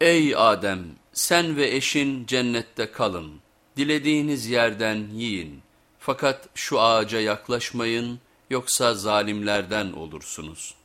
Ey Adem sen ve eşin cennette kalın, dilediğiniz yerden yiyin fakat şu ağaca yaklaşmayın yoksa zalimlerden olursunuz.''